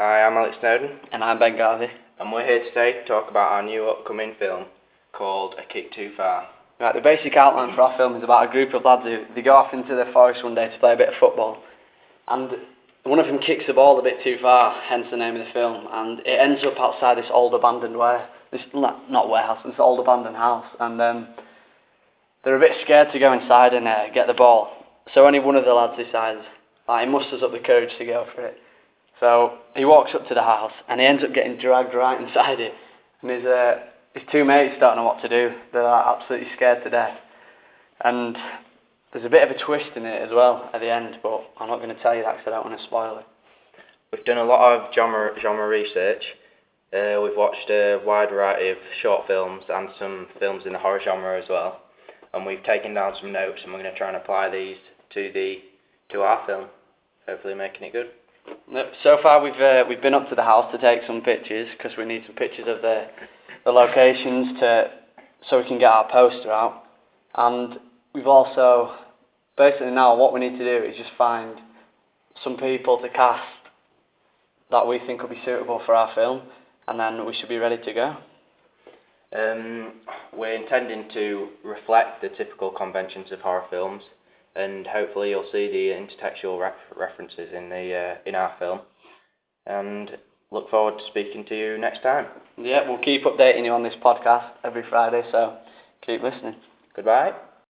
Hi, I'm Alex Snowden, And I'm Ben Garvey. and we're here today to talk about our new upcoming film called A Kick Too Far. Right, the basic outline for our film is about a group of lads who they go off into the forest one day to play a bit of football, and one of them kicks the ball a bit too far, hence the name of the film, and it ends up outside this old abandoned ware, this not, not warehouse, this old abandoned house, and um, they're a bit scared to go inside and uh, get the ball. So only one of the lads decides, like, he musters up the courage to go for it. So he walks up to the house and he ends up getting dragged right inside it, and his uh, his two mates don't know what to do. They're like, absolutely scared to death. And there's a bit of a twist in it as well at the end, but I'm not going to tell you that because I don't want to spoil it. We've done a lot of genre, genre research. Uh, we've watched a wide variety of short films and some films in the horror genre as well. And we've taken down some notes and we're going to try and apply these to the to our film, hopefully making it good. So far, we've uh, we've been up to the house to take some pictures because we need some pictures of the the locations to so we can get our poster out. And we've also basically now what we need to do is just find some people to cast that we think will be suitable for our film, and then we should be ready to go. Um, we're intending to reflect the typical conventions of horror films, and hopefully you'll see the intertextual ref- references in the uh, in our film. And look forward to speaking to you next time. Yeah, we'll keep updating you on this podcast every Friday, so keep listening. Goodbye.